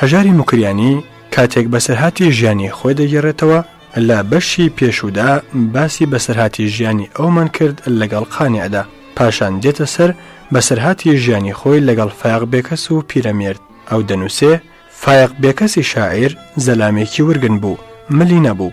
هەژاری موکریانی کاتێک بەسەرهاتی ژیانی خۆی دەگەڕێتەوە لە بەشی پێشودا باسی بەسەرهاتی ژیانی ئەومان کرد لەگەڵ قانیعدا پاشان دێتە سەر بەسەرهاتی ژیانی خۆی لەگەڵ فاق بێکەس و پیرەمێرد ئەو دەنووسێ فایق بێکەسی شاعیر زەلامێکی ورگن بوو ملی نەبوو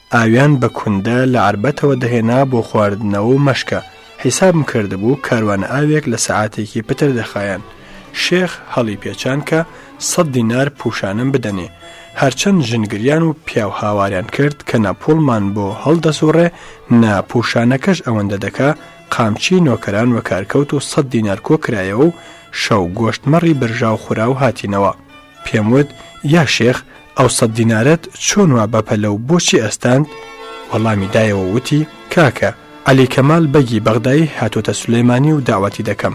ئاویان بە کوندە لە عەربەتەوە دەهێنا بۆ خواردنەوە و مەشکە، حیسابم کردبوو کاروانە ئاوێک لە سەعاتێکی پتر دەخایەن، شێخ هەڵیپێچان کە سەد دینار پووشانم بدەنێ، هەرچەند ژن گریان و پیاو هاواریان کرد کە نە پووڵمان بۆ هەڵدەسووڕێ نە پووشانەکەش ئەوەندە دەکا، قامچی نۆکەران وەکارکەوت و سەد دینار کۆ کرایەوە و شەو گۆشتمەڕی برژاو خورا و هاتینەوە. پێم وت، یا شێخ، ئەو سەد دینارەت چۆن وا بەپەلە و بۆچی ئەستاند؟ وەڵامی دایەوە و وتی، کاکە! عەلی کەمال بەگی بەغدایی هاتووەتە سولەیمانی و دەعوەتی دەکەم.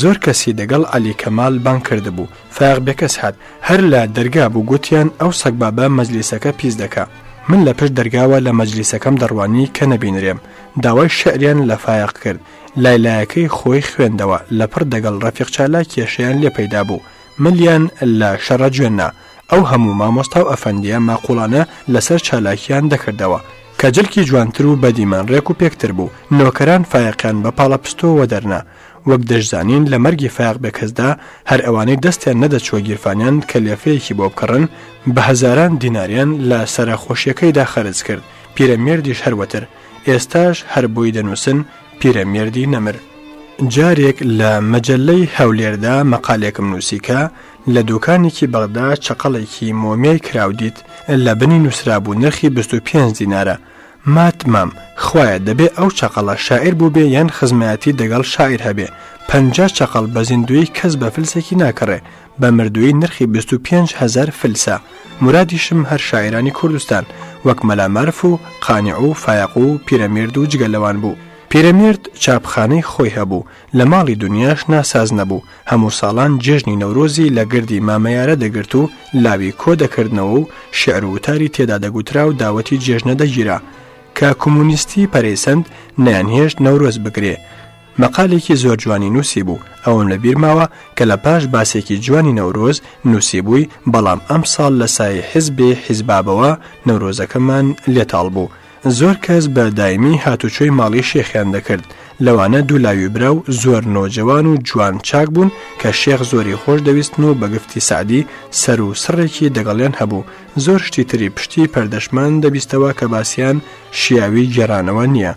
زۆر کەسی دەگەڵ عەلی کەمال بانگ کردبوو. فایەق بێکەس هات. هەر لە دەرگا بوو گوتیان ئەو سەگبابە مەجلیسەکە پیس دەکا. من لە پشت دەرگاوە لە مەجلیسەکەم دەڕوانی کە نەبینرێم. داوای شیعریان لە فایەق کرد. لای لایەکەی خۆی خوێندەوە. لەپڕ دەگەڵ ڕەفیق چالاک کێشەیان لێ پەیدا بوو. ملیان لە شەڕە جوێن نا. ئەو هەموو مامۆستا و ئەفەندیە ماقوڵانە لەسەر چالاکیان دەکردەوە. کەجلکی جوانتر و بەدیمان ڕێک و پێکتر بوو. نۆکەران فایەقیان بە پاڵە پستۆ وەدەرنا. وەک دەشزانین لە مەرگی فایەق بێکەسدا هەر ئەوانەی دەستیان نەدەچووە گیرفانیان کە لێفەیەکی بۆ بکڕن بە هەزاران دیناریان لە سەرە خۆشیەکەیدا خەرج کرد. پیرەمێردیش هەر وەتر. ئێستاش هەر بۆی دەنووسن، پیرەمێردی نەمر. جارێک لە مەجەللەی هەولێردا مەقالێکم نووسی کە لە دووکانێکی بەغدا چەقەڵێکی مۆمیای کراو دیت لە بنی نووسرابوو نرخی بیست و پێنج دینارە، مات مام، خوایە دەبێ ئەو چەقەڵە شاعیر بووبێ یان خزمایەتی دەگەڵ شاعیر هەبێ، پەنجا چەقەڵ بە زیندوویی کەس بە فلسێکی ناکڕێ، بە مردووی نرخی بیست و پێنج هەزار فلسە، مورادیشم هەر شاعیرانی کوردستان وەک مەلا مارف و قانع و فایەق و پیرەمێرد و جگە لەوان بوو. پیرەمێرد چاپخانەی خۆی هەبوو، لە ماڵی دنیاش ناساز نەبوو، هەموو ساڵان جێژنی نەورۆزی لە گردی مامەیارە دەگرت و لاوی کۆ دەکردنەوە و شیعر و وتاری تێدا دەگوترا و داوەتی جێژنە دەگیرا. کە کومونیستی پەرەیسەند نەیانهێشت نەورۆز بگرێ. مەقالێکی زۆر جوانی نووسیبوو، ئەوەم لە بیر ماوە کە لە پاش باسێکی جوانی نەورۆز نووسیبووی، بەڵام ئەمساڵ لە سایەی حیزبێ حیزبابەوە نەورۆزەکەمان لێ تاڵ بوو. زۆر کەس بە دایمی هاتوچۆی ماڵی شێخیان دەکرد، لەوانە دوو لاوی برا و زۆر نۆجەوان و جوان چاک بوون کە شێخ زۆری خۆش دەویستن و بە گفتی سەعدی سەر و سڕێکی دەگەڵیان هەبوو، زۆر شتی تری پشتی پەردەشمان دەبیستەوە کە باسیان شیاوی گێڕانەوە نییە.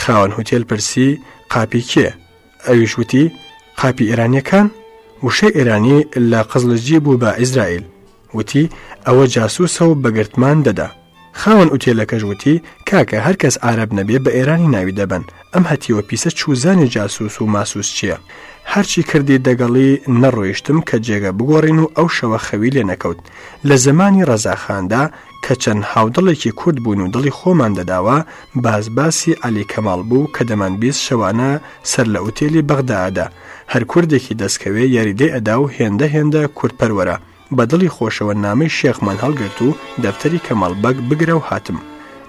خاوەن هوتێل پرسی قاپی کێ؟ ئەویش وتی قاپی ئێرانیەکان وشەی ئێرانی لە قزلجی بوو بە ئیسرائیل وتی ئەوە جاسوسە و بەگرتمان دەدا خاوەن ئوتێلەکەش وتی کاکە هەرکەس عرب نەبێ بە ئێرانی ناوی دەبن ئەم هەتیوە پیسە چوزانی جاسوس و ماسوس چییە هەرچی کردی دەگەڵی نەڕۆیشتم کە جێگە بگۆڕین و ئەو شەوە خەوی لێ نەکەوت لە زمانی ڕەزاخاندا کە چەند هاودڵێکی کورد بوون و دڵی خۆمان دەداوە، باس باسی عەلی کەماڵ بوو کە دەمانبیست شەوانە سەر لە ئوتێلی بەغدا ئەدا، هەر کوردێکی دەستکەوێ یاریدەی ئەدا و هێندە هێندە کوردپەروەرە، بە دڵی خۆشەوە نامەی شێخمان هەڵگرت و دەفتەری کەماڵ بەگ بگرە و هاتم.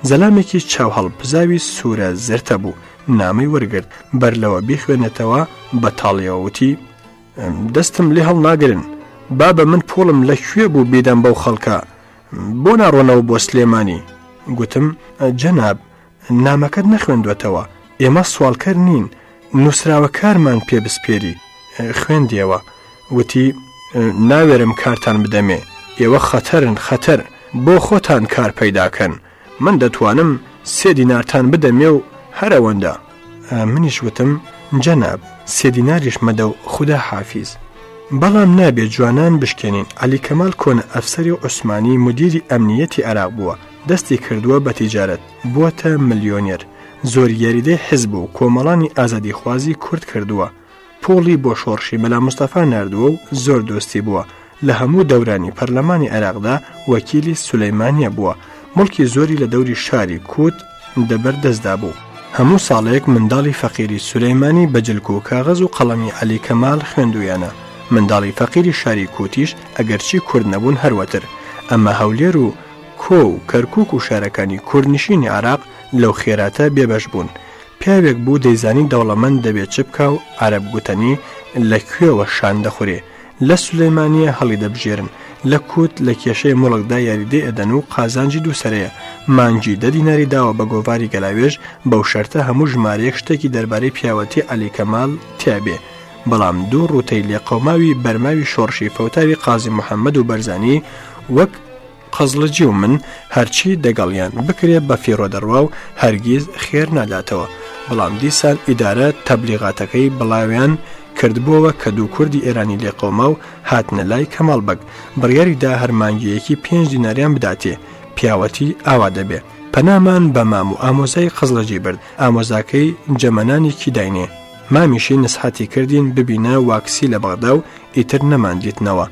زەلامێکی چاو هەڵپزاوی سوورە زرتە بوو، نامەی وەرگرت، بەر لەوە بیخوێنێتەوە، بە تاڵیەوە وتی، دەستم لێ هەڵناگرن بابە من پۆڵم لە کوێ بوو بیدەم بەو خەڵکە بۆ ناڕۆنەوە بۆ سلێمانی گوتم جەناب نامەکەت نەخوێندوەتەوە ئێمە سوالکەر نین نووسراوە کارمان پێ بسپێری خوێندیەوە وتی ناوێرم کارتان بدەمێ ئێوە خەتەرن خەتەر بۆ خۆتان کار پەیداکەن من دەتوانم سێ دینارتان بدەمێ و هەر ئەوەندە. منیش وتم، جەناب، سێ دیناریش مەدە و خودا حافیز. بەڵام نابێ جوانان بشکێنین، عەلی کەمال کۆنە ئەفسەری عوسمانی مودیری ئەمنییەتی عێراق بووە، دەستی کردووە بە تیجارەت، بووەتە ملیۆنێر، زۆر یاریدەی حیزب و کۆمەڵانی ئازادیخوازی کورد کردووە، پوڵی بۆ شۆڕشی مەلا مستەفا نردووە و زۆر دۆستی بووە لە هەموو دەورانی پەرلەمانی عێراقدا وەکیلی سولەیمانە بووە مڵکی زۆری لە دەوری شاری کووت دەبەر دەستدا بوو. هەموو ساڵێک منداڵی فەقیری سولەیمانی بە جلک و کاغەز و قەڵەمی عەلی کەمال خوێندوویانە، منداڵی فەقیری شاری کووتیش ئەگەرچی کورد نەبوون هەروەتر، ئەمە هەولێر و کۆ و کەرکووک و شارەکانی کوردنشینی عێراق لەو خێراتە بێبەش بوون، پیاوێک بوو دەیزانی دەوڵەمەند دەبێ چ بکا و عەرەب گوتەنی، لە کوێوە شان دەخورێ، لە سولەیمانییە هەڵیدەبژێرن، لە کووت لە کێشەی موڵکدا یاریدەی ئەدەن و قازانجی دوو سەرەیە، مانگی دە دیناری داوە بە گۆڤاری گەلاوێژ بەو شەرتە هەموو ژمارەیەک شتێکی دەربارەی پیاوەتی عەلی کەمال تیا بێ، بەڵام دوو ڕووتەی لێقەوماوی بەرماوی شۆڕشی فەوتاوی قازی محەممەد و بەرزانی وەک قزڵجی و من هەرچی دەگەڵیان بکرێ بە فیڕۆ دەڕوا و هەرگیز خێر ناداتەوە، بەڵام دیسان ئیدارە تەبلیغاتەکەی بڵاویان کردبۆوە کە دوو کوردی ئێرانی لێقەوماو هاتنە لای کەماڵ بەگ، بڕیاری دا هەر مانگییەکی پێنج دیناریان بداتێ، پیاوەتی ئاوا دەبێ. پەنامان بە مام و ئامۆزای قزڵجی برد، ئامۆزاکەی جەمەنانێکی داینێ. مامیشی نسحەتی کردین ببینە واکسی لە بەغدا و ئیتر نەماندیتنەوە.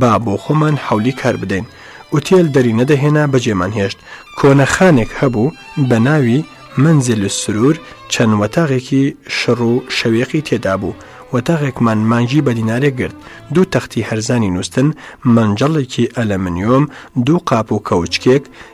با بۆخۆمان حەولی کار بدەین ئوتێل دەری نەدەهێنا بەجێمان هێشت کۆنە خانێک هەبوو بەناوی، منزل السرور، چەند وەتاغێکی شڕ و شەوێقی تێدا بوو وەتاغێکمان مانگی بە دینارێک گرت دوو تەختی هەرزانی نووستن مەنجەڵێکی ئەلەمنیۆم دوو قاپ و کەوچکێک،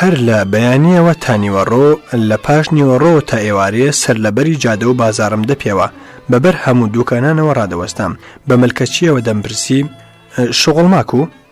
هەر لە بەیانیەوە تا نیوەڕۆ لە پاش نیوەڕۆ تا ئێوارێ سەر لەبەری جادە و بازارم دەپێوە بەبەر هەموو دوکانانەوە ڕادەوەستام بە ملکەچیەوە دەمپرسی شغڵ ماکو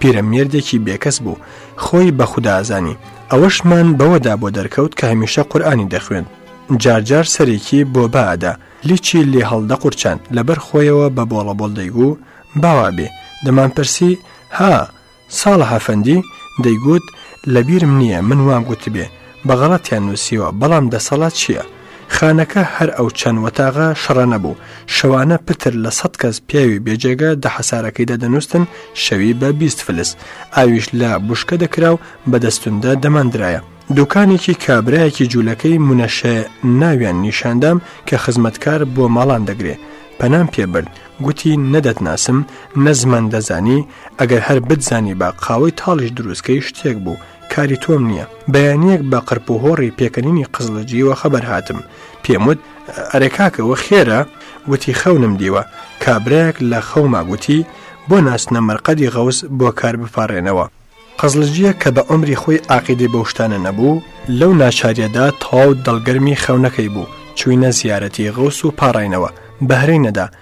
پیرەمێردێکی بێکەس بوو، خۆی بە خودا ئەزانی، ئەوەشمان بەوەدا بۆ دەرکەوت کە هەمیشە قورئانی دەخوێند، جار جار سەرێکی بۆ با ئەدا، لیچی لێ هەڵدەقورچان، لەبەر خۆیەوە بە بۆڵەبۆڵ دەیگوو، باوابێ! دەمانپرسی، ها! ساڵح ئەفەندی؟ دەیگووت، لەبیرم نییە من وام گوتبێ، بەغەڵەتیان نووسیوە، بەڵام دەسەڵات چییە؟ خانەکە هەر ئەو چەند وەتاغە شڕە نەبوو، شەوانە پتر لە سەد کەس پیاوی بێجێگە دە حەسارەکەیدا دەنووستن، شەوی بە بیست فلس، ئاویش لە بوشکە دەکرا و بە دەستوندە دەماندرایە. دوکانێکی کابرایەکی جوولەکەی منەشێ ناویان نیشاندام کە خزمەتکار بۆ ماڵان دەگرێ، پەنام پێ برد، گوتی نە دەتناسم، نە زمان دەزانی، ئەگەر هەر بتزانیبا قاوەی تاڵیش دروست کەی شتێک بوو، کاری تۆم نییە بەیانیەک بە قەرپوهۆڕی پێکەنینی قزلجیوە خەبەر هاتم پێم وت ئەرێ کاکەوە خێرە وتی خەونم دیوە کابراەک لە خەوما گوتی بۆ ناسنە مەرقەدی غەوس بۆ کار بپارێنەوە قزلجیە کە بە ئۆمری خۆی عقیدی بەشتانە نەبوو لەو ناچاریەدا تەواو دڵگەرمی خەونەکەی بوو چوینە زیارەتی غەوس و پاڕینەوە بەهرەی نەدا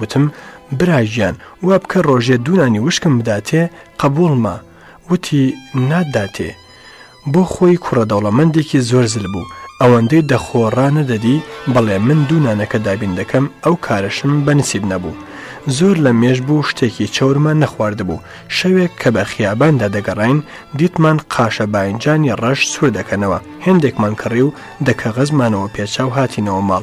وتم، برا گیان وا بکە ڕۆژێ دوو نانی وشکم بداتێ قەبووڵمە، وتی، ناتداتێ. بۆ خۆی کوڕە دەوڵەمەندێکی زۆر زل بوو، ئەوەندەی دەخۆ ڕا نەدەدی، بەڵێ من دوو نانەکە دابین دەکەم، ئەو کارەشم بە نسیب نەبوو. زۆر لە مێژ بوو شتێکی چەورمان نەخواردبوو، شەوێک کە بە خیاباندا دەگەڕاین، دیتمان قاشە باینجانی ڕەش سوور دەکەنەوە، هێندێکمان کڕی و دە کەغەزمانەوە پێچاو هاتینەوە ماڵ،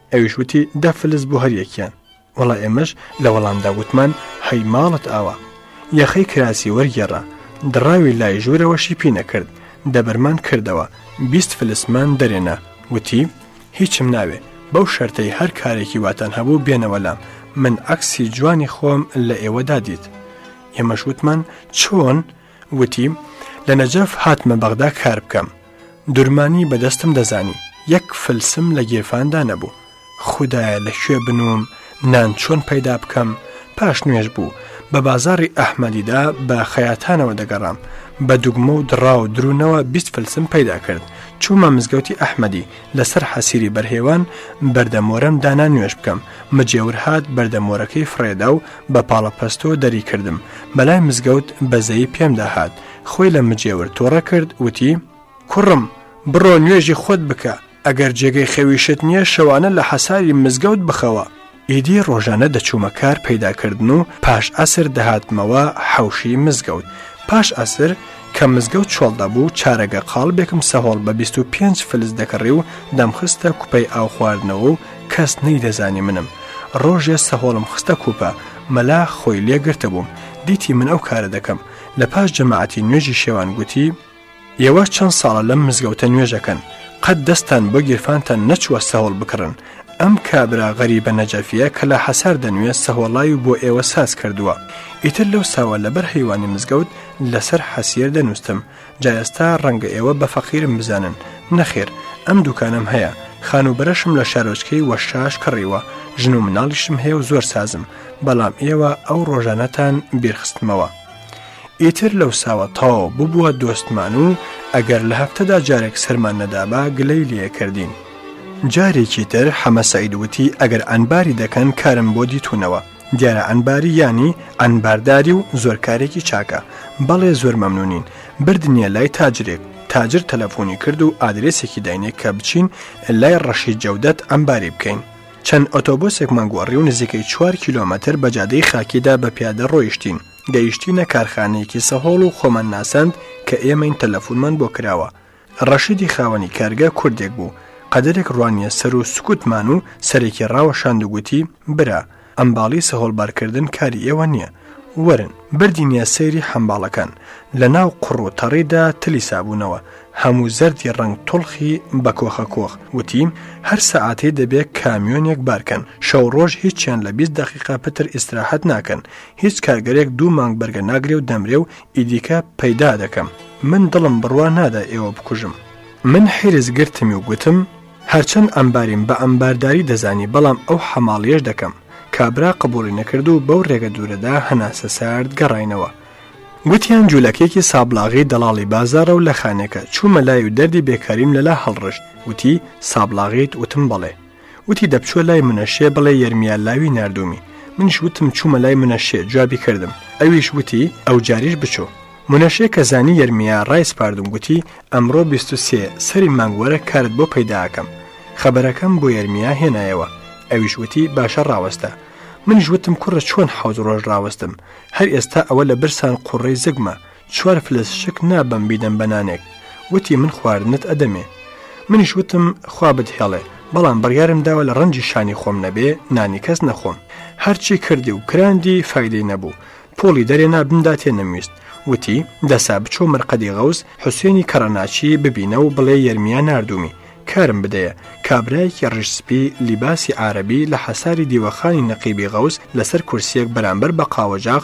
ئەویش وتی دە فلس بۆ هەریەکیان وەڵا ئێمەش لە وەڵامدا وتمان هەی ماڵت ئاوا یەخەی کراسی وەرگێڕا دڕاوی لای ژوورەوەشی پی نەکرد دەبەرمان کردەوە بیست فلسمان دەرێنا وتی هیچم ناوێ بەو شەرتەی هەر کارێکی واتان هەبوو بێنەوە لام من عکسی جوانی خۆم لە ئێوەدا دیت ئێمەش وتمان چۆن وتی، لە نەجەف هاتمە بەغدا کار بکەم. دورمانی بە دەستم دەزانی. یەک فلسم لە گیرفاندا نەبوو. خودایە لە کوێ بنووم، نان چۆن پەیدا بکەم؟ پاش نوێژ بوو. بە بازاڕی ئەحمەدیدا بە خەیاتانەوە دەگەڕام. بە دوگمە و دڕا و درونەوە بیست فلسم پەیدا کرد. چوومە مزگەوتی ئەحمەدی. لەسەر حەسیری بەرهێوان بەردە مۆرەم دانا نوێژ بکەم. مجێور هات بەردە مۆرەکەی فڕێدا و بە پاڵەپەستۆ دەری کردم بەلای مزگەوت بەزەیی پێم داهات خۆی لە مجێور تۆڕە کرد وتی کوڕم بڕۆ نوێژی خۆت بکە ئەگەر جێگەی خەویشت نییە شەوانە لە حەساری مزگەوت بخەوە ئیدی ڕۆژانە دەچوومە کار پەیداکردن و پاش ئەسر دەهاتمەوە حەوشی مزگەوت پاش ئەسر کە مزگەوت چۆڵ دەبوو، چارەگە قاڵبێکم سەهۆڵ بە بیست و پێنج فلس دەکڕی و دەمخستە کوپەی ئاو خواردنەوە و کەس نەیدەزانی منم. ڕۆژێ سەهۆڵم خستە کوپە، مەلا خۆی لێ گرتبووم، دیتی من ئەو کارە دەکەم. لە پاش جەماعەتی نوێژی شێوان گوتی، ئێوە چەند ساڵە لەم مزگەوتە نوێژ ئەکەن، قەت دەستتان بۆ گیرفانتان نەچووە سەهۆڵ بکڕن، ئەم کابرا غەریبە نەجەفییە کە لە حەسار دەنوێ سەهۆڵای و بۆ ئێوە ساز کردووە. ئیتر لەوساوە لەبەر هەیوانی مزگەوت لەسەر حەسیر دەنوستم جا ئێستا ڕەنگە ئێوە بە فەقیرم بزانن نەخێر ئەم دوکانم هەیە خانوبەرەشم لە شارۆچکەی وەشاش کڕیوە ژن و مناڵیشم هەیە و زۆر سازم بەڵام ئێوە ئەو ڕۆژانەتان بیرخستمەوە ئیتر لەو ساوە تاو ببووە دۆستمان و ئەگەر لە هەفتەدا جارێک سەرمان نەدابا گلەی لێکردین جارێکی تر حەمە سەعید وتی ئەگەر عەنباری دەکەن کارم بۆ دیتونەوە دیارە عەنباری یانی عەنبارداری و زۆر کارێکی چاکە. بەڵێ زۆر مەمنونین. بردنیە لای تاجرێک. تاجر تەلەفونی کرد و ئادرێسێکی داینێ کە بچین لای ڕەشید جەودەت عەنباری بکەین. چەند ئۆتۆبۆسێکمان گۆڕی و نزیکەی چوار کیلۆمەتر بە جادەی خاکیدا بە پیادە ڕۆیشتین. گەیشتینە کارخانەیەکی سەهۆڵ و خۆمان ناساند کە ئێمەین تەلەفونمان بۆ کراوە. ڕەشیدی خاوەنی کارگە کوردێک بوو، قەدەرێک ڕوانییە سەر و سکوتمان و سەرێکی ڕاوەشاند و گوتی، برا، ئەم باڵی سەهۆڵبارکردن کاری ئێوە نییە، وەرن. بردینییە سەیری حەمباڵەکان، لە ناو قوڕ و تەڕیدا تلی سابوونەوە، هەموو زەردی ڕەنگ تڵخی بە کۆخە کۆخ، وتی، هەر سەعاتێ دەبێ کامیۆنێک بار کەن، شەو ڕۆژ هیچیان لە بیست دەقیقە پتر ئیستراحەت ناکەن، هیچ کارگەرێک دوو مانگ بەرگە ناگرێ و دەمرێ و ی دیکە پەیدا دەکەم من دڵم بڕوا نادا ئێوە بکوژم. من حیرس گرتمی و گوتم، هەرچەند عەمباریم بە عەمبارداری دەزانی بەڵام ئەو حەماڵیەش دەکەم، کابرا قبوڵی نەکرد و بەو رێگە دوورەدا هەناسە سارد گەڕاینەوە. گوتیان جولەکێکی سابڵاغی دەڵاڵی بازاڕە و لە خانێکە، چوومە لای و دەردی بێکاریم لەلا هەڵڕشت، گوتی، سابڵاغیت؟ وتم بەڵێ. وتی دەبچوە لای منەشێ بڵێ یەرمیا لاوی ناردومی منیش وتم چوومە لای منەشێ جوابی کردم ئەویش وتی ئەو جاریش بچۆ منەشێ کە زانی یەرمیا ڕایسپاردم گوتی ئەمڕۆ 23 سەری مانگ وەرە کارت بۆ پەیداکەم خەبەرەکەم بۆ یەرمیا هێنایەوە ئەویش وتی باشە ڕاوەستە منیش وتم کوڕە چۆن حەوت ڕۆژ ڕاوەستم هەر ئێستا ئەوە لە برسان قوڕەی زگمە چوار فلس شک نابەم بیدەم بە نانێک وتی من خواردنت ئەدەمێ منیش وتم خوا بدهێڵێ بەڵام بڕیارم داوە لە ڕەنجی شانی خۆم نەبێ نانی کەس نەخۆم هەرچی کردی و کراندی فایدەی نەبوو پۆڵی دەرێ نابمدا تێ نەمویست وتی دەسا بچۆ مرقەدی غەوز حوسێنی کەڕەناچی ببینە و بڵێ یەرمیا ناردومی کارم بدەیە کابرایەکی ڕیشسپی لیباسی عربی لە حەساری دیوەخانی نەقیبی غەوز لەسەر کورسیەک بەرامبەر بە قاوەجاغ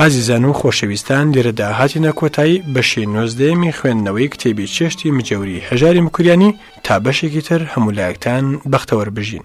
ئازیزان و خۆشەویستان لێرەدا هاتیە کۆتایی بەشی نۆزدەیەمی خوێندنەوەی کتێبی چێشتی مجێوری هەژاری مکوریانی تا بەشێکی تر هەمولایەکتان بەختەوەربژین